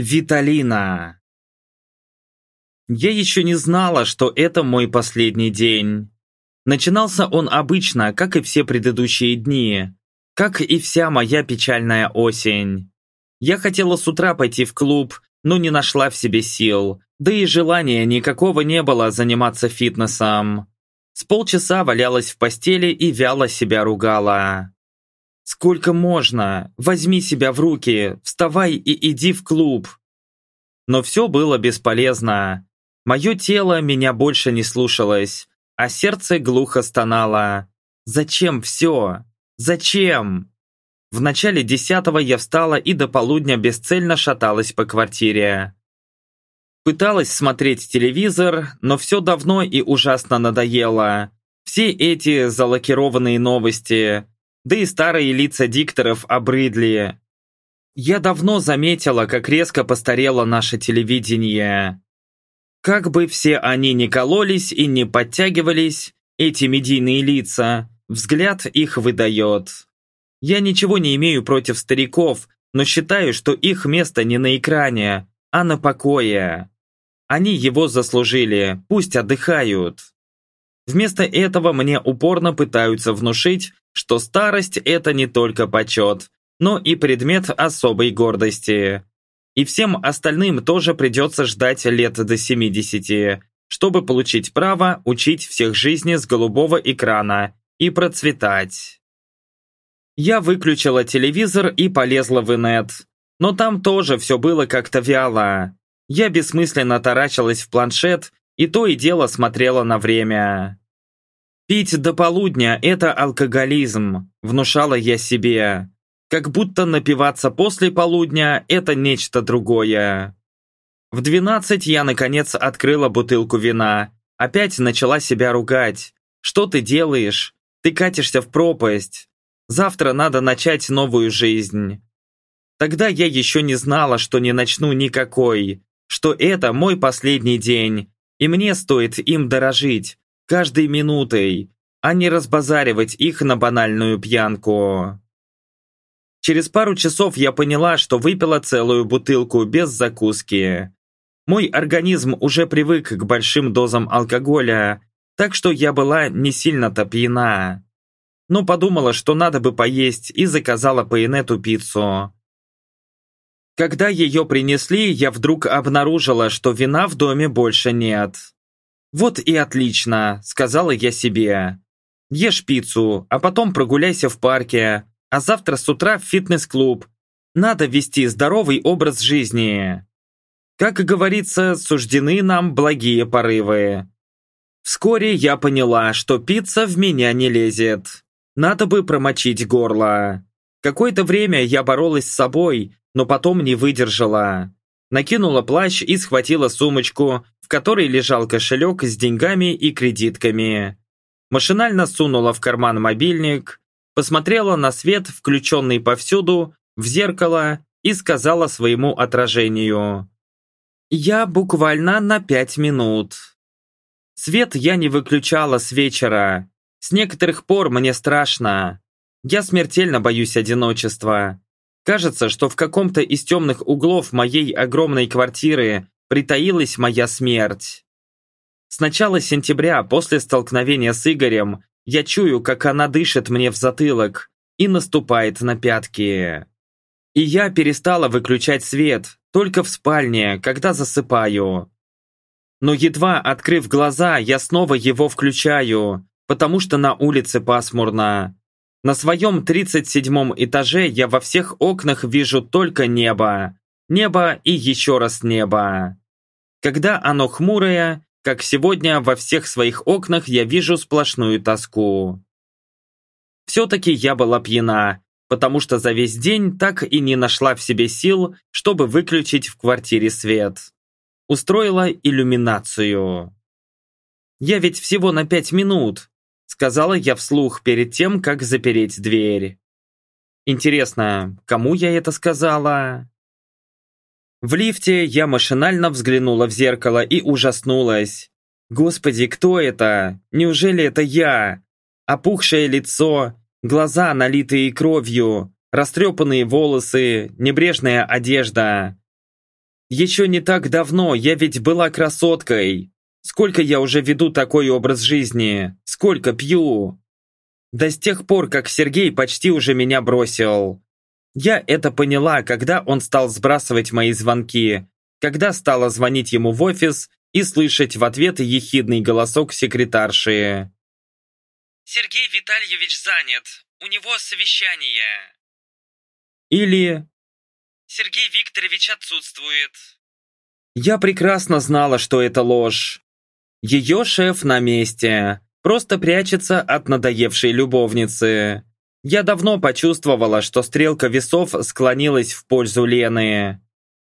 Виталина. Я еще не знала, что это мой последний день. Начинался он обычно, как и все предыдущие дни, как и вся моя печальная осень. Я хотела с утра пойти в клуб, но не нашла в себе сил, да и желания никакого не было заниматься фитнесом. С полчаса валялась в постели и вяло себя ругала. Сколько можно? Возьми себя в руки, вставай и иди в клуб. Но все было бесполезно. Мое тело меня больше не слушалось, а сердце глухо стонало. Зачем все? Зачем? В начале десятого я встала и до полудня бесцельно шаталась по квартире. Пыталась смотреть телевизор, но все давно и ужасно надоело. Все эти залакированные новости, да и старые лица дикторов обрыдли. Я давно заметила, как резко постарело наше телевидение. Как бы все они ни кололись и не подтягивались, эти медийные лица, взгляд их выдает. Я ничего не имею против стариков, но считаю, что их место не на экране, а на покое. Они его заслужили, пусть отдыхают. Вместо этого мне упорно пытаются внушить, что старость – это не только почет, но и предмет особой гордости. И всем остальным тоже придется ждать лет до 70, чтобы получить право учить всех жизни с голубого экрана и процветать. Я выключила телевизор и полезла в инет. Но там тоже все было как-то вяло. Я бессмысленно таращилась в планшет и то и дело смотрела на время. Пить до полудня – это алкоголизм, внушала я себе. Как будто напиваться после полудня – это нечто другое. В двенадцать я, наконец, открыла бутылку вина. Опять начала себя ругать. Что ты делаешь? Ты катишься в пропасть. Завтра надо начать новую жизнь. Тогда я еще не знала, что не начну никакой, что это мой последний день, и мне стоит им дорожить, каждой минутой, а не разбазаривать их на банальную пьянку. Через пару часов я поняла, что выпила целую бутылку без закуски. Мой организм уже привык к большим дозам алкоголя, так что я была не сильно-то пьяна. Но подумала, что надо бы поесть, и заказала по инету пиццу. Когда ее принесли, я вдруг обнаружила, что вина в доме больше нет. «Вот и отлично», — сказала я себе. «Ешь пиццу, а потом прогуляйся в парке, а завтра с утра в фитнес-клуб. Надо вести здоровый образ жизни». Как говорится, суждены нам благие порывы. Вскоре я поняла, что пицца в меня не лезет. Надо бы промочить горло. Какое-то время я боролась с собой, но потом не выдержала. Накинула плащ и схватила сумочку, в которой лежал кошелек с деньгами и кредитками. Машинально сунула в карман мобильник, посмотрела на свет, включенный повсюду, в зеркало и сказала своему отражению. «Я буквально на пять минут». Свет я не выключала с вечера. С некоторых пор мне страшно. Я смертельно боюсь одиночества. Кажется, что в каком-то из темных углов моей огромной квартиры притаилась моя смерть. С начала сентября, после столкновения с Игорем, я чую, как она дышит мне в затылок и наступает на пятки. И я перестала выключать свет, только в спальне, когда засыпаю. Но едва открыв глаза, я снова его включаю, потому что на улице пасмурно. На своем 37 этаже я во всех окнах вижу только небо, Небо и еще раз небо. Когда оно хмурое, как сегодня во всех своих окнах я вижу сплошную тоску. Все-таки я была пьяна, потому что за весь день так и не нашла в себе сил, чтобы выключить в квартире свет. Устроила иллюминацию. «Я ведь всего на пять минут», — сказала я вслух перед тем, как запереть дверь. Интересно, кому я это сказала? В лифте я машинально взглянула в зеркало и ужаснулась. Господи, кто это? Неужели это я? Опухшее лицо, глаза, налитые кровью, растрепанные волосы, небрежная одежда. Еще не так давно я ведь была красоткой. Сколько я уже веду такой образ жизни? Сколько пью? Да с тех пор, как Сергей почти уже меня бросил. Я это поняла, когда он стал сбрасывать мои звонки, когда стала звонить ему в офис и слышать в ответ ехидный голосок секретарши. «Сергей Витальевич занят. У него совещание». Или «Сергей Викторович отсутствует». Я прекрасно знала, что это ложь. Ее шеф на месте, просто прячется от надоевшей любовницы. Я давно почувствовала, что стрелка весов склонилась в пользу Лены.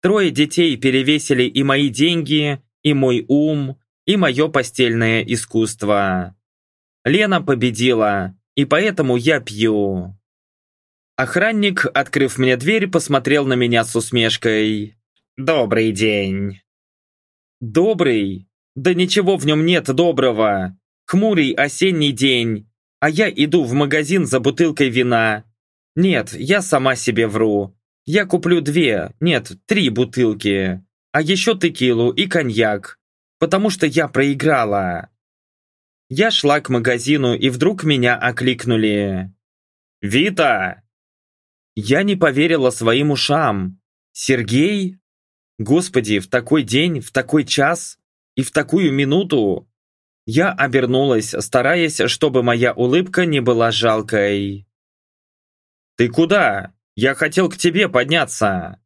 Трое детей перевесили и мои деньги, и мой ум, и мое постельное искусство. Лена победила, и поэтому я пью. Охранник, открыв мне дверь, посмотрел на меня с усмешкой. «Добрый день». «Добрый? Да ничего в нем нет доброго. Хмурый осенний день, а я иду в магазин за бутылкой вина. Нет, я сама себе вру. Я куплю две, нет, три бутылки. А еще текилу и коньяк. Потому что я проиграла. Я шла к магазину, и вдруг меня окликнули. «Вита!» Я не поверила своим ушам. Сергей? Господи, в такой день, в такой час и в такую минуту. Я обернулась, стараясь, чтобы моя улыбка не была жалкой. «Ты куда? Я хотел к тебе подняться!»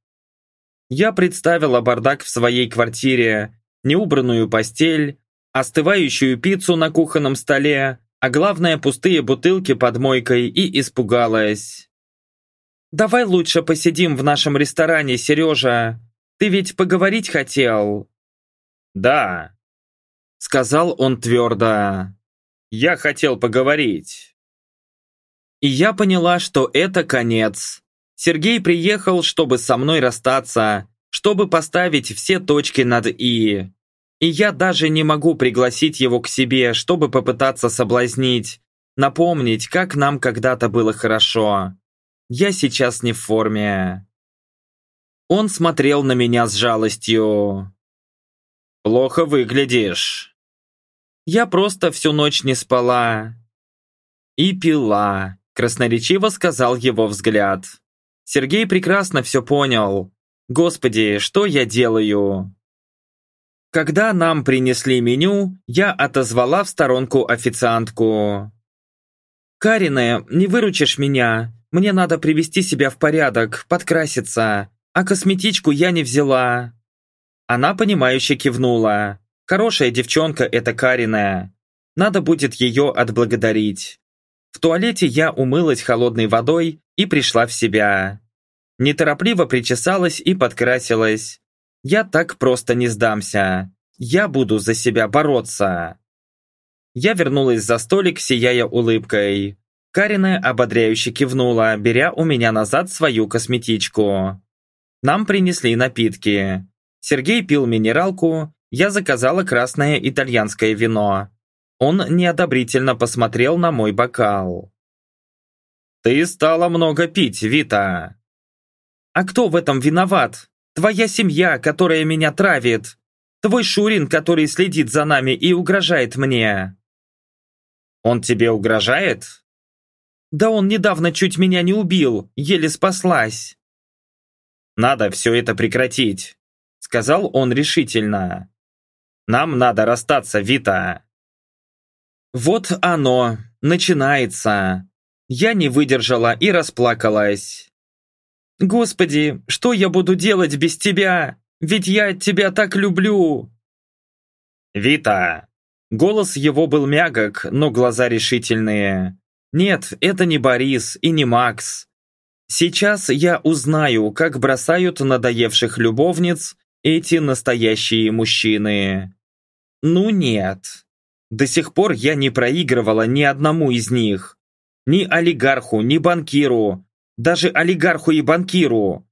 Я представила бардак в своей квартире, неубранную постель, остывающую пиццу на кухонном столе, а главное пустые бутылки под мойкой и испугалась. «Давай лучше посидим в нашем ресторане, Сережа. Ты ведь поговорить хотел?» «Да», — сказал он твердо. «Я хотел поговорить». И я поняла, что это конец. Сергей приехал, чтобы со мной расстаться, чтобы поставить все точки над «и». И я даже не могу пригласить его к себе, чтобы попытаться соблазнить, напомнить, как нам когда-то было хорошо. Я сейчас не в форме. Он смотрел на меня с жалостью. Плохо выглядишь. Я просто всю ночь не спала. И пила, красноречиво сказал его взгляд. Сергей прекрасно все понял. Господи, что я делаю? Когда нам принесли меню, я отозвала в сторонку официантку. «Карине, не выручишь меня? Мне надо привести себя в порядок, подкраситься, а косметичку я не взяла». Она, понимающе кивнула. Хорошая девчонка эта Кариная. Надо будет ее отблагодарить. В туалете я умылась холодной водой и пришла в себя. Неторопливо причесалась и подкрасилась. Я так просто не сдамся. Я буду за себя бороться. Я вернулась за столик, сияя улыбкой. Карина ободряюще кивнула, беря у меня назад свою косметичку. Нам принесли напитки. Сергей пил минералку, я заказала красное итальянское вино. Он неодобрительно посмотрел на мой бокал. «Ты стала много пить, Вита!» «А кто в этом виноват? Твоя семья, которая меня травит. Твой Шурин, который следит за нами и угрожает мне». «Он тебе угрожает?» Да он недавно чуть меня не убил, еле спаслась. Надо все это прекратить, сказал он решительно. Нам надо расстаться, Вита. Вот оно, начинается. Я не выдержала и расплакалась. Господи, что я буду делать без тебя? Ведь я тебя так люблю. Вита. Голос его был мягок, но глаза решительные. Нет, это не Борис и не Макс. Сейчас я узнаю, как бросают надоевших любовниц эти настоящие мужчины. Ну нет. До сих пор я не проигрывала ни одному из них. Ни олигарху, ни банкиру. Даже олигарху и банкиру.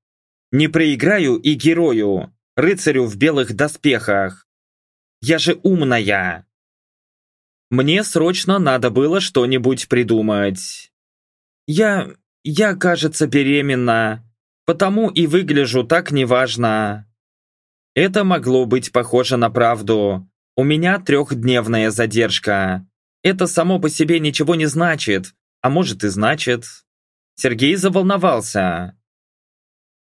Не проиграю и герою, рыцарю в белых доспехах. Я же умная. Мне срочно надо было что-нибудь придумать. Я... я, кажется, беременна. Потому и выгляжу так неважно. Это могло быть похоже на правду. У меня трехдневная задержка. Это само по себе ничего не значит, а может и значит. Сергей заволновался.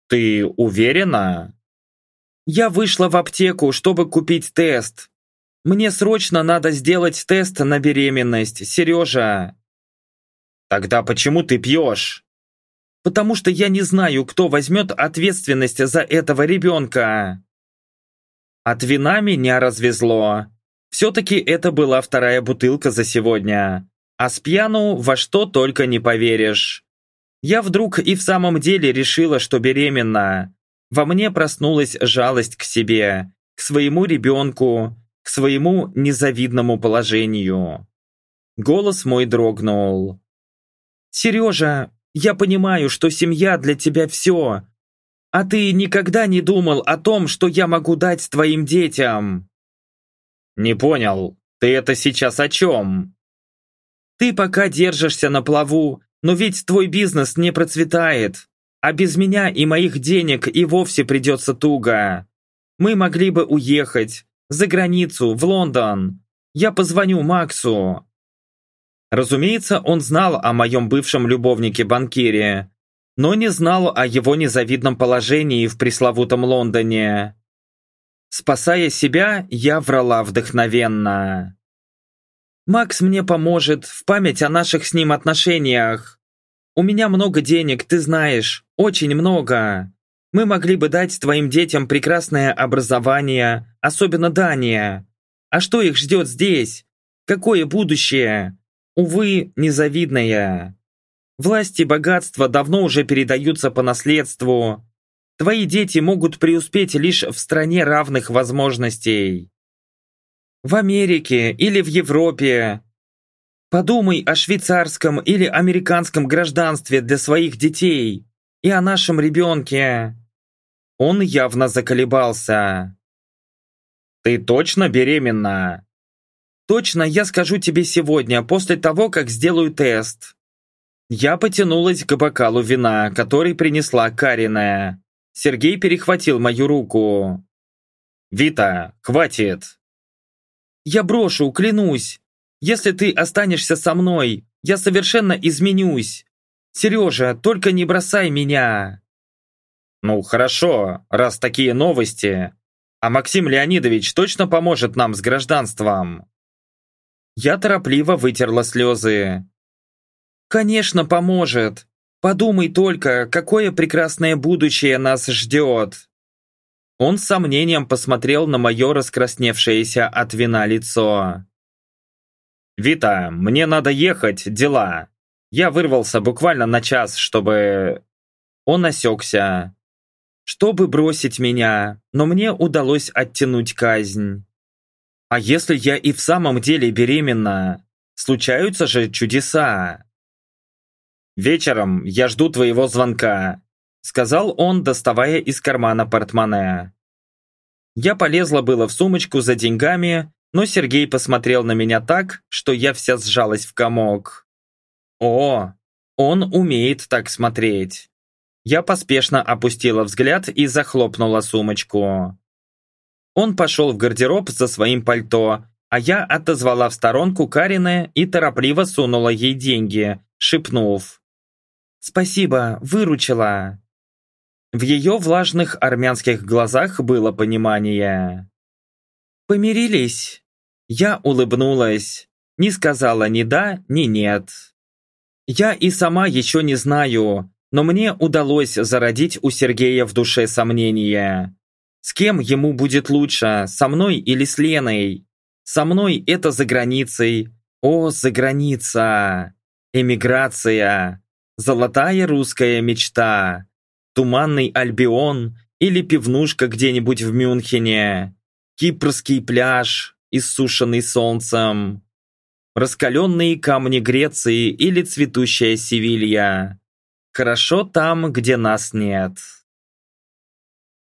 «Ты уверена?» «Я вышла в аптеку, чтобы купить тест. Мне срочно надо сделать тест на беременность, Сережа». «Тогда почему ты пьешь?» «Потому что я не знаю, кто возьмет ответственность за этого ребенка». От вина меня развезло. Все-таки это была вторая бутылка за сегодня. А с пьяну во что только не поверишь. Я вдруг и в самом деле решила, что беременна. Во мне проснулась жалость к себе, к своему ребенку, к своему незавидному положению. Голос мой дрогнул. «Сережа, я понимаю, что семья для тебя все, а ты никогда не думал о том, что я могу дать твоим детям?» «Не понял, ты это сейчас о чем?» «Ты пока держишься на плаву, но ведь твой бизнес не процветает, а без меня и моих денег и вовсе придется туго. Мы могли бы уехать, за границу, в Лондон. Я позвоню Максу». Разумеется, он знал о моем бывшем любовнике-банкире, но не знал о его незавидном положении в пресловутом Лондоне. Спасая себя, я врала вдохновенно. «Макс мне поможет в память о наших с ним отношениях. У меня много денег, ты знаешь, очень много. Мы могли бы дать твоим детям прекрасное образование, особенно Дания. А что их ждет здесь? Какое будущее? Увы, незавидное. Власть и богатство давно уже передаются по наследству, Твои дети могут преуспеть лишь в стране равных возможностей. В Америке или в Европе. Подумай о швейцарском или американском гражданстве для своих детей и о нашем ребенке. Он явно заколебался. «Ты точно беременна?» «Точно, я скажу тебе сегодня, после того, как сделаю тест». Я потянулась к бокалу вина, который принесла Кариная. Сергей перехватил мою руку. «Вита, хватит!» «Я брошу, клянусь! Если ты останешься со мной, я совершенно изменюсь! Сережа, только не бросай меня!» «Ну, хорошо, раз такие новости. А Максим Леонидович точно поможет нам с гражданством?» Я торопливо вытерла слезы. «Конечно, поможет. Подумай только, какое прекрасное будущее нас ждет!» Он с сомнением посмотрел на мое раскрасневшееся от вина лицо. «Вита, мне надо ехать, дела. Я вырвался буквально на час, чтобы...» Он осекся. «Чтобы бросить меня, но мне удалось оттянуть казнь. А если я и в самом деле беременна? Случаются же чудеса!» «Вечером я жду твоего звонка», — сказал он, доставая из кармана портмоне. Я полезла было в сумочку за деньгами, но Сергей посмотрел на меня так, что я вся сжалась в комок. О, он умеет так смотреть. Я поспешно опустила взгляд и захлопнула сумочку. Он пошел в гардероб за своим пальто, а я отозвала в сторонку Карины и торопливо сунула ей деньги, шепнув. «Спасибо, выручила!» В ее влажных армянских глазах было понимание. «Помирились?» Я улыбнулась, не сказала ни да, ни нет. Я и сама еще не знаю, но мне удалось зародить у Сергея в душе сомнения. С кем ему будет лучше, со мной или с Леной? Со мной это за границей. О, за граница! Эмиграция! Золотая русская мечта. Туманный Альбион или пивнушка где-нибудь в Мюнхене. Кипрский пляж, иссушенный солнцем. Раскаленные камни Греции или цветущая Севилья. Хорошо там, где нас нет.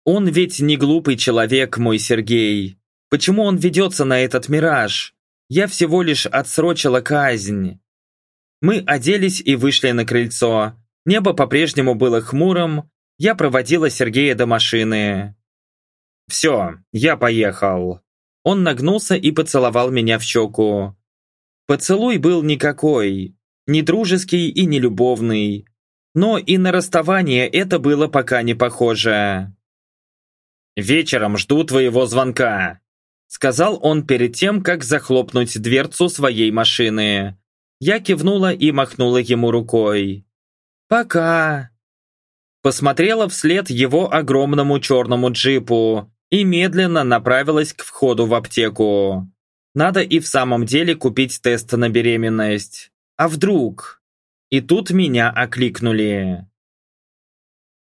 Он ведь не глупый человек, мой Сергей. Почему он ведется на этот мираж? Я всего лишь отсрочила казнь. Мы оделись и вышли на крыльцо. Небо по-прежнему было хмурым. Я проводила Сергея до машины. Все, я поехал. Он нагнулся и поцеловал меня в щеку. Поцелуй был никакой, не дружеский и не любовный. Но и на расставание это было пока не похоже. «Вечером жду твоего звонка», сказал он перед тем, как захлопнуть дверцу своей машины. Я кивнула и махнула ему рукой. «Пока!» Посмотрела вслед его огромному черному джипу и медленно направилась к входу в аптеку. Надо и в самом деле купить тест на беременность. А вдруг? И тут меня окликнули.